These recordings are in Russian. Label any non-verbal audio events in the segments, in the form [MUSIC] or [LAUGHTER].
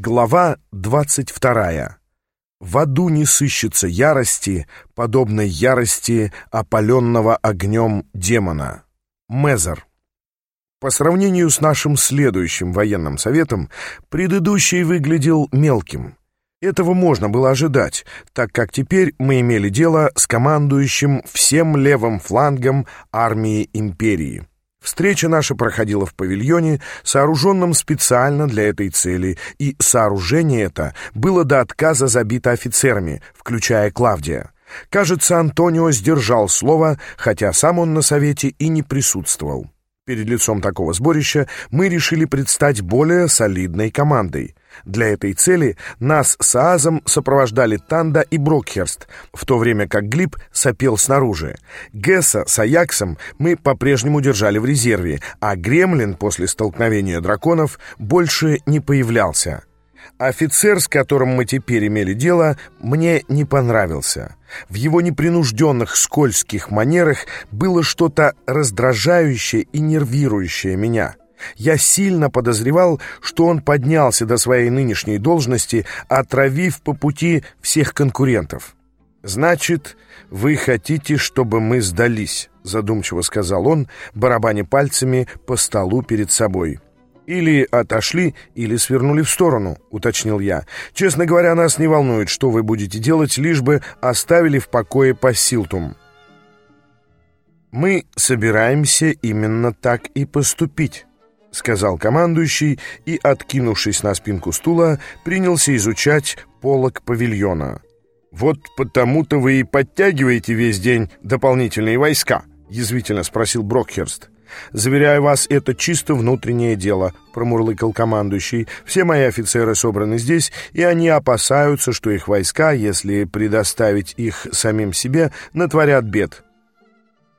Глава 22. В аду не сыщется ярости, подобной ярости опаленного огнем демона. Мезер. По сравнению с нашим следующим военным советом, предыдущий выглядел мелким. Этого можно было ожидать, так как теперь мы имели дело с командующим всем левым флангом армии империи. Встреча наша проходила в павильоне, сооруженном специально для этой цели, и сооружение это было до отказа забито офицерами, включая Клавдия. Кажется, Антонио сдержал слово, хотя сам он на совете и не присутствовал. Перед лицом такого сборища мы решили предстать более солидной командой. Для этой цели нас с Аазом сопровождали Танда и Брокхерст, в то время как Глиб сопел снаружи. Гесса с Аяксом мы по-прежнему держали в резерве, а Гремлин после столкновения драконов больше не появлялся. Офицер, с которым мы теперь имели дело, мне не понравился. В его непринужденных скользких манерах было что-то раздражающее и нервирующее меня. Я сильно подозревал, что он поднялся до своей нынешней должности, отравив по пути всех конкурентов. «Значит, вы хотите, чтобы мы сдались?» — задумчиво сказал он, барабаня пальцами по столу перед собой. «Или отошли, или свернули в сторону», — уточнил я. «Честно говоря, нас не волнует, что вы будете делать, лишь бы оставили в покое Пассилтум». «Мы собираемся именно так и поступить», — сказал командующий и, откинувшись на спинку стула, принялся изучать полок павильона. «Вот потому-то вы и подтягиваете весь день дополнительные войска», — язвительно спросил Брокхерст. «Заверяю вас, это чисто внутреннее дело», — промурлыкал командующий. «Все мои офицеры собраны здесь, и они опасаются, что их войска, если предоставить их самим себе, натворят бед».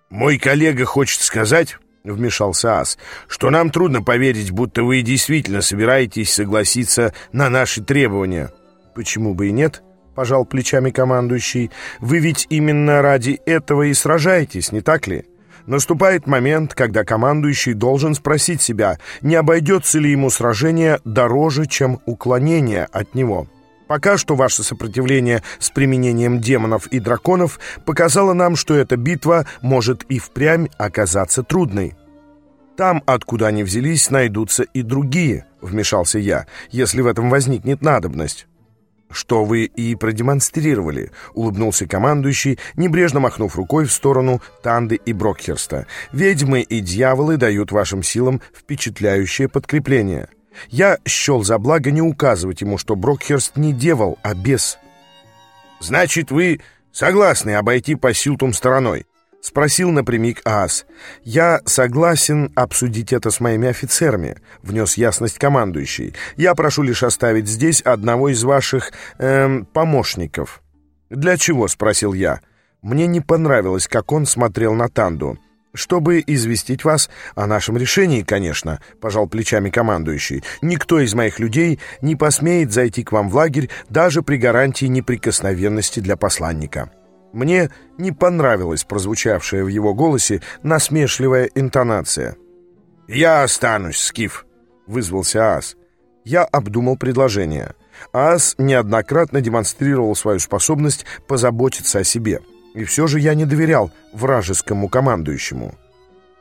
«Мой коллега хочет сказать...» — вмешался Ас, — что нам трудно поверить, будто вы действительно собираетесь согласиться на наши требования. Почему бы и нет? — пожал плечами командующий. Вы ведь именно ради этого и сражаетесь, не так ли? Наступает момент, когда командующий должен спросить себя, не обойдется ли ему сражение дороже, чем уклонение от него. Пока что ваше сопротивление с применением демонов и драконов показало нам, что эта битва может и впрямь оказаться трудной. Там, откуда они взялись, найдутся и другие, вмешался я, если в этом возникнет надобность. «Что вы и продемонстрировали», — улыбнулся командующий, небрежно махнув рукой в сторону Танды и Брокхерста. «Ведьмы и дьяволы дают вашим силам впечатляющее подкрепление. Я счел за благо не указывать ему, что Брокхерст не девол, а бес». «Значит, вы согласны обойти по Силтум стороной?» — спросил напрямик Аас. «Я согласен обсудить это с моими офицерами», — внес ясность командующий. «Я прошу лишь оставить здесь одного из ваших... Эм, помощников». «Для чего?» — спросил я. Мне не понравилось, как он смотрел на Танду. «Чтобы известить вас о нашем решении, конечно», — пожал плечами командующий. «Никто из моих людей не посмеет зайти к вам в лагерь даже при гарантии неприкосновенности для посланника». Мне не понравилась прозвучавшая в его голосе насмешливая интонация. «Я останусь, Скиф», — вызвался Ас. Я обдумал предложение. Ас неоднократно демонстрировал свою способность позаботиться о себе. И все же я не доверял вражескому командующему.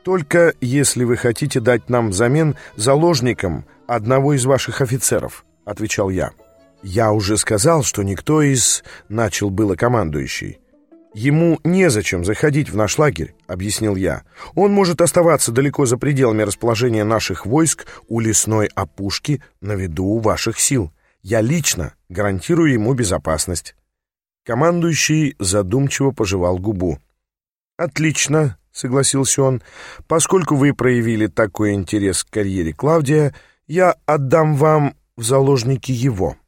«Только если вы хотите дать нам взамен заложникам одного из ваших офицеров», — отвечал я. «Я уже сказал, что никто из...» — начал было командующий. «Ему незачем заходить в наш лагерь», — объяснил я. «Он может оставаться далеко за пределами расположения наших войск у лесной опушки на виду ваших сил. Я лично гарантирую ему безопасность». Командующий задумчиво пожевал губу. «Отлично», — согласился он. «Поскольку вы проявили такой интерес к карьере Клавдия, я отдам вам в заложники его».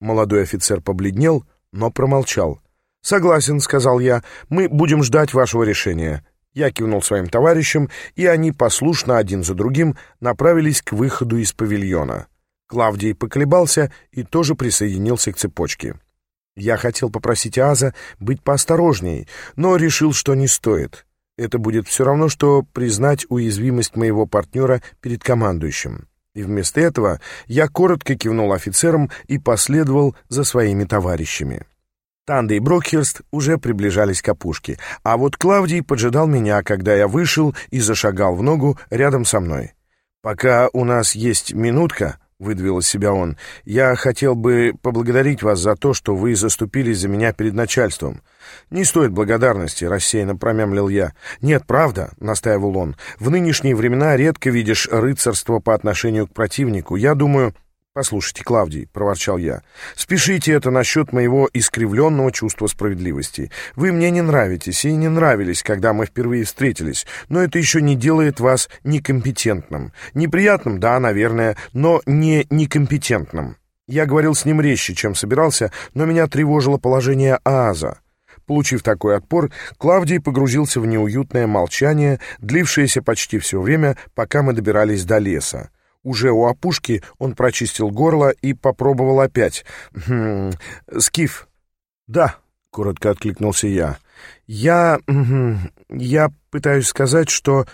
Молодой офицер побледнел, но промолчал. «Согласен», — сказал я, — «мы будем ждать вашего решения». Я кивнул своим товарищам, и они послушно один за другим направились к выходу из павильона. Клавдий поколебался и тоже присоединился к цепочке. Я хотел попросить Аза быть поосторожней, но решил, что не стоит. Это будет все равно, что признать уязвимость моего партнера перед командующим. И вместо этого я коротко кивнул офицерам и последовал за своими товарищами. Танда и Брокхерст уже приближались к опушке, а вот Клавдий поджидал меня, когда я вышел и зашагал в ногу рядом со мной. «Пока у нас есть минутка», — выдавил из себя он, — «я хотел бы поблагодарить вас за то, что вы заступились за меня перед начальством». «Не стоит благодарности», — рассеянно промямлил я. «Нет, правда», — настаивал он, — «в нынешние времена редко видишь рыцарство по отношению к противнику. Я думаю...» «Послушайте, Клавдий», — проворчал я, — «спешите это насчет моего искривленного чувства справедливости. Вы мне не нравитесь и не нравились, когда мы впервые встретились, но это еще не делает вас некомпетентным. Неприятным, да, наверное, но не некомпетентным. Я говорил с ним резче, чем собирался, но меня тревожило положение Ааза». Получив такой отпор, Клавдий погрузился в неуютное молчание, длившееся почти все время, пока мы добирались до леса. Уже у опушки он прочистил горло и попробовал опять. «Хм, «Скиф». «Да», — коротко откликнулся я. «Я... я пытаюсь сказать, что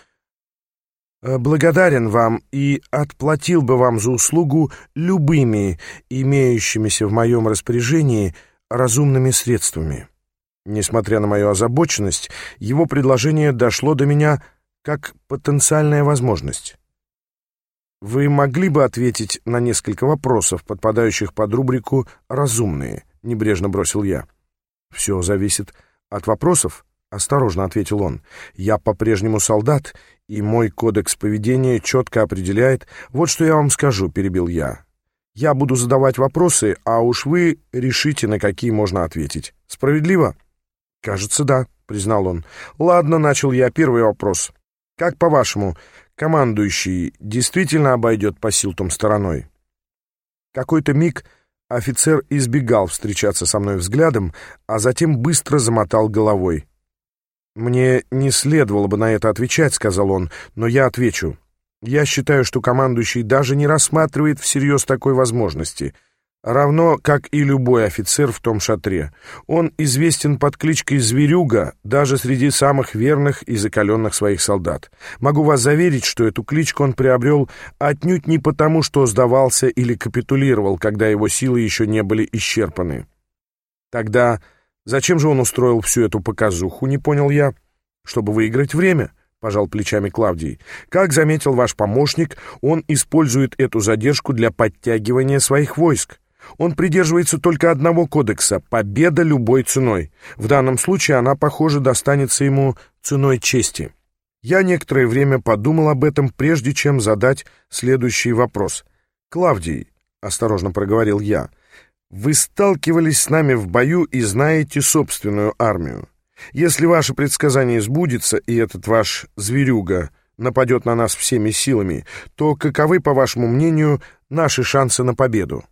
э, благодарен вам и отплатил бы вам за услугу любыми имеющимися в моем распоряжении разумными средствами». Несмотря на мою озабоченность, его предложение дошло до меня как потенциальная возможность. Вы могли бы ответить на несколько вопросов, подпадающих под рубрику «разумные», — небрежно бросил я. «Все зависит от вопросов», — осторожно ответил он. «Я по-прежнему солдат, и мой кодекс поведения четко определяет... Вот что я вам скажу», — перебил я. «Я буду задавать вопросы, а уж вы решите, на какие можно ответить. Справедливо?» «Кажется, да», — признал он. «Ладно, начал я первый вопрос. Как по-вашему, командующий действительно обойдет по Силтум стороной. Какой-то миг офицер избегал встречаться со мной взглядом, а затем быстро замотал головой. «Мне не следовало бы на это отвечать», — сказал он, — «но я отвечу. Я считаю, что командующий даже не рассматривает всерьез такой возможности — равно как и любой офицер в том шатре. Он известен под кличкой «Зверюга» даже среди самых верных и закаленных своих солдат. Могу вас заверить, что эту кличку он приобрел отнюдь не потому, что сдавался или капитулировал, когда его силы еще не были исчерпаны. Тогда зачем же он устроил всю эту показуху, не понял я? Чтобы выиграть время —— пожал плечами Клавдий. «Как заметил ваш помощник, он использует эту задержку для подтягивания своих войск. Он придерживается только одного кодекса — победа любой ценой. В данном случае она, похоже, достанется ему ценой чести. Я некоторое время подумал об этом, прежде чем задать следующий вопрос. «Клавдий», — осторожно проговорил я, — «вы сталкивались с нами в бою и знаете собственную армию. Если ваше предсказание сбудется, и этот ваш зверюга нападет на нас всеми силами, то каковы, по вашему мнению, наши шансы на победу?»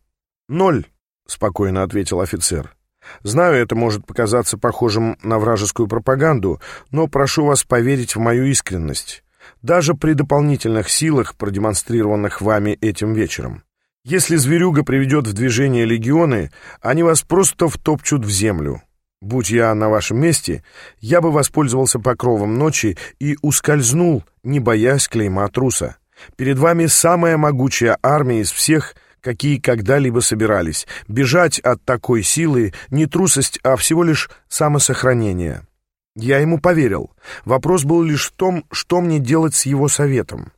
«Ноль», — спокойно ответил офицер. «Знаю, это может показаться похожим на вражескую пропаганду, но прошу вас поверить в мою искренность, даже при дополнительных силах, продемонстрированных вами этим вечером. Если зверюга приведет в движение легионы, они вас просто втопчут в землю. Будь я на вашем месте, я бы воспользовался покровом ночи и ускользнул, не боясь клейма труса. Перед вами самая могучая армия из всех — какие когда-либо собирались. Бежать от такой силы не трусость, а всего лишь самосохранение. Я ему поверил. Вопрос был лишь в том, что мне делать с его советом.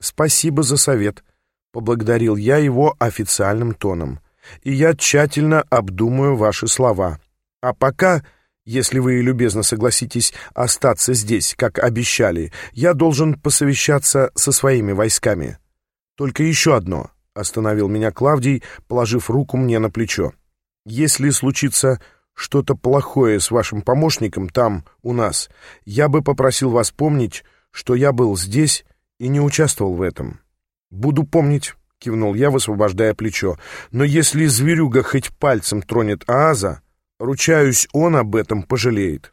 «Спасибо за совет», — поблагодарил я его официальным тоном. «И я тщательно обдумаю ваши слова. А пока...» Если вы любезно согласитесь остаться здесь, как обещали, я должен посовещаться со своими войсками. Только еще одно. — остановил меня Клавдий, положив руку мне на плечо. «Если случится что-то плохое с вашим помощником там, у нас, я бы попросил вас помнить, что я был здесь и не участвовал в этом». «Буду помнить», — кивнул я, высвобождая плечо. «Но если зверюга хоть пальцем тронет Ааза, ручаюсь, он об этом пожалеет».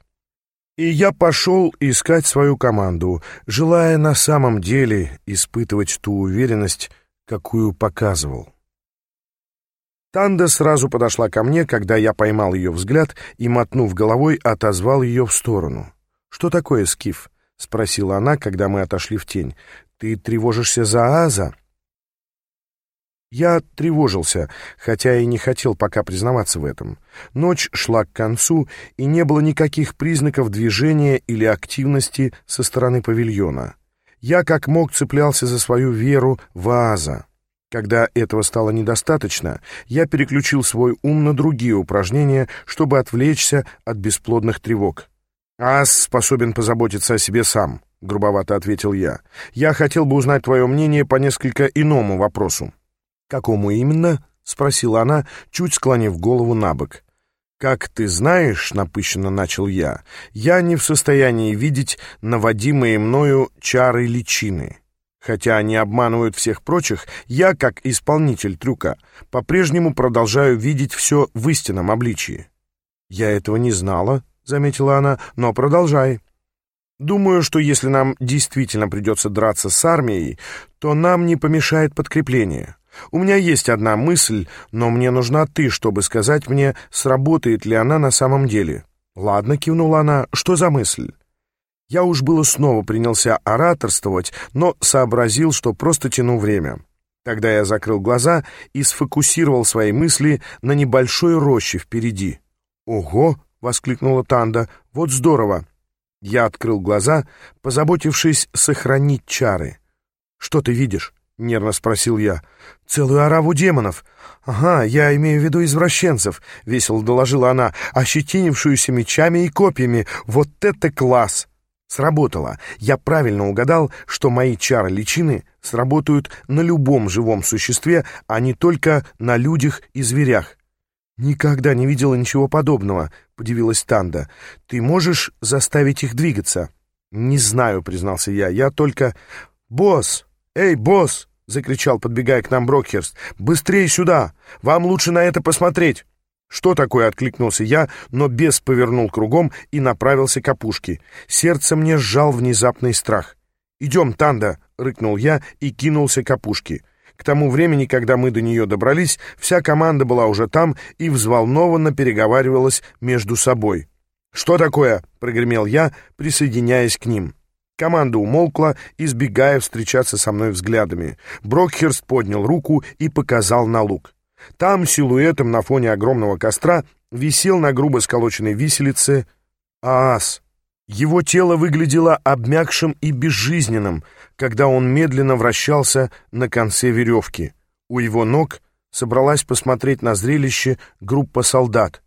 И я пошел искать свою команду, желая на самом деле испытывать ту уверенность, какую показывал. Танда сразу подошла ко мне, когда я поймал ее взгляд и, мотнув головой, отозвал ее в сторону. «Что такое, Скиф?» — спросила она, когда мы отошли в тень. «Ты тревожишься за Аза?» Я тревожился, хотя и не хотел пока признаваться в этом. Ночь шла к концу, и не было никаких признаков движения или активности со стороны павильона. Я как мог цеплялся за свою веру в Ааза. Когда этого стало недостаточно, я переключил свой ум на другие упражнения, чтобы отвлечься от бесплодных тревог. «Ас способен позаботиться о себе сам», — грубовато ответил я. «Я хотел бы узнать твое мнение по несколько иному вопросу». «Какому именно?» — спросила она, чуть склонив голову на бок. «Как ты знаешь, — напыщенно начал я, — я не в состоянии видеть наводимые мною чары личины. Хотя они обманывают всех прочих, я, как исполнитель трюка, по-прежнему продолжаю видеть все в истинном обличии». «Я этого не знала», — заметила она, — «но продолжай». «Думаю, что если нам действительно придется драться с армией, то нам не помешает подкрепление». У меня есть одна мысль, но мне нужна ты, чтобы сказать мне, сработает ли она на самом деле. Ладно, кивнула она, что за мысль? Я уж было снова принялся ораторствовать, но сообразил, что просто тяну время. Тогда я закрыл глаза и сфокусировал свои мысли на небольшой роще впереди. «Ого!» — воскликнула Танда. «Вот здорово!» Я открыл глаза, позаботившись сохранить чары. «Что ты видишь?» — нервно спросил я. «Целую ораву демонов». «Ага, я имею в виду извращенцев», — весело доложила она, ощетинившуюся мечами и копьями. «Вот это класс!» Сработало. Я правильно угадал, что мои чары личины сработают на любом живом существе, а не только на людях и зверях. «Никогда не видела ничего подобного», — подивилась Танда. «Ты можешь заставить их двигаться?» «Не знаю», — признался я. «Я только...» «Босс! Эй, босс!» — закричал, подбегая к нам Брокхерст. «Быстрее сюда! Вам лучше на это посмотреть!» «Что такое?» — откликнулся я, но бес повернул кругом и направился к опушке. Сердце мне сжал внезапный страх. «Идем, Танда!» — рыкнул я и кинулся к опушке. К тому времени, когда мы до нее добрались, вся команда была уже там и взволнованно переговаривалась между собой. «Что такое?» — прогремел я, присоединяясь к ним. Команда умолкла, избегая встречаться со мной взглядами. Брокхерст поднял руку и показал на луг. Там силуэтом на фоне огромного костра висел на грубо сколоченной виселице Аас. Его тело выглядело обмякшим и безжизненным, когда он медленно вращался на конце веревки. У его ног собралась посмотреть на зрелище группа солдат.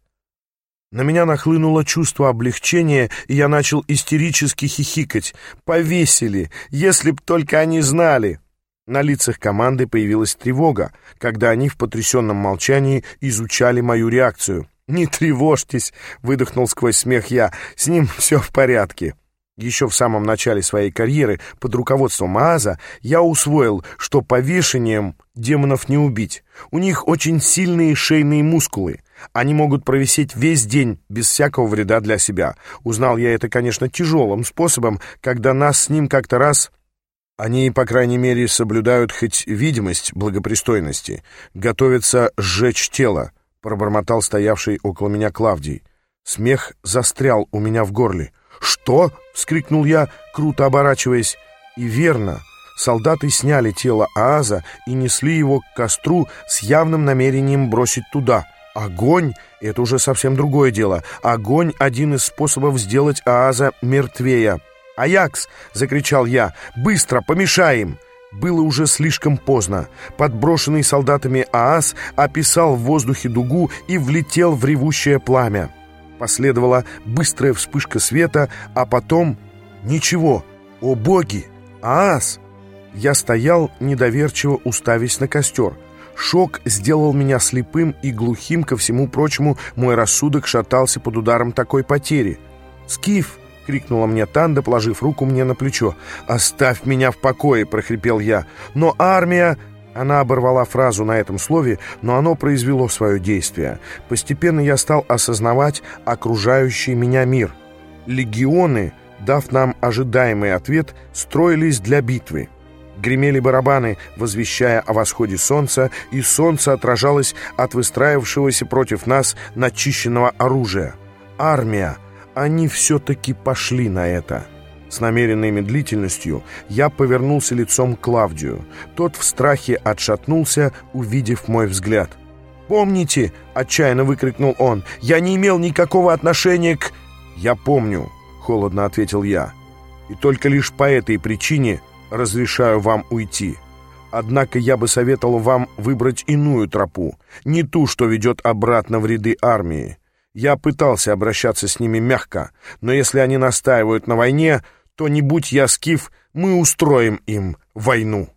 На меня нахлынуло чувство облегчения, и я начал истерически хихикать. «Повесили! Если б только они знали!» На лицах команды появилась тревога, когда они в потрясенном молчании изучали мою реакцию. «Не тревожьтесь!» — выдохнул сквозь смех я. «С ним [LAUGHS] все в порядке!» Еще в самом начале своей карьеры под руководством Ааза я усвоил, что повешением демонов не убить. У них очень сильные шейные мускулы. Они могут провисеть весь день без всякого вреда для себя. Узнал я это, конечно, тяжелым способом, когда нас с ним как-то раз... Они, по крайней мере, соблюдают хоть видимость благопристойности. Готовятся сжечь тело, пробормотал стоявший около меня Клавдий. Смех застрял у меня в горле. «Что?» — вскрикнул я, круто оборачиваясь. И верно, солдаты сняли тело Ааза и несли его к костру с явным намерением бросить туда — Огонь — это уже совсем другое дело. Огонь — один из способов сделать Ааза мертвее. «Аякс!» — закричал я. «Быстро, помешаем!» Было уже слишком поздно. Подброшенный солдатами Аас описал в воздухе дугу и влетел в ревущее пламя. Последовала быстрая вспышка света, а потом... Ничего! О боги! Аас! Я стоял, недоверчиво уставясь на костер — Шок сделал меня слепым и глухим, ко всему прочему, мой рассудок шатался под ударом такой потери. «Скиф!» — крикнула мне Танда, положив руку мне на плечо. «Оставь меня в покое!» — прохрипел я. «Но армия...» Она оборвала фразу на этом слове, но оно произвело свое действие. Постепенно я стал осознавать окружающий меня мир. Легионы, дав нам ожидаемый ответ, строились для битвы. Гремели барабаны, возвещая о восходе солнца, и солнце отражалось от выстраивавшегося против нас начищенного оружия. Армия! Они все-таки пошли на это. С намеренной медлительностью я повернулся лицом к Клавдию. Тот в страхе отшатнулся, увидев мой взгляд. «Помните!» — отчаянно выкрикнул он. «Я не имел никакого отношения к...» «Я помню», — холодно ответил я. «И только лишь по этой причине разрешаю вам уйти. Однако я бы советовал вам выбрать иную тропу, не ту, что ведет обратно в ряды армии. Я пытался обращаться с ними мягко, но если они настаивают на войне, то не будь я скиф, мы устроим им войну».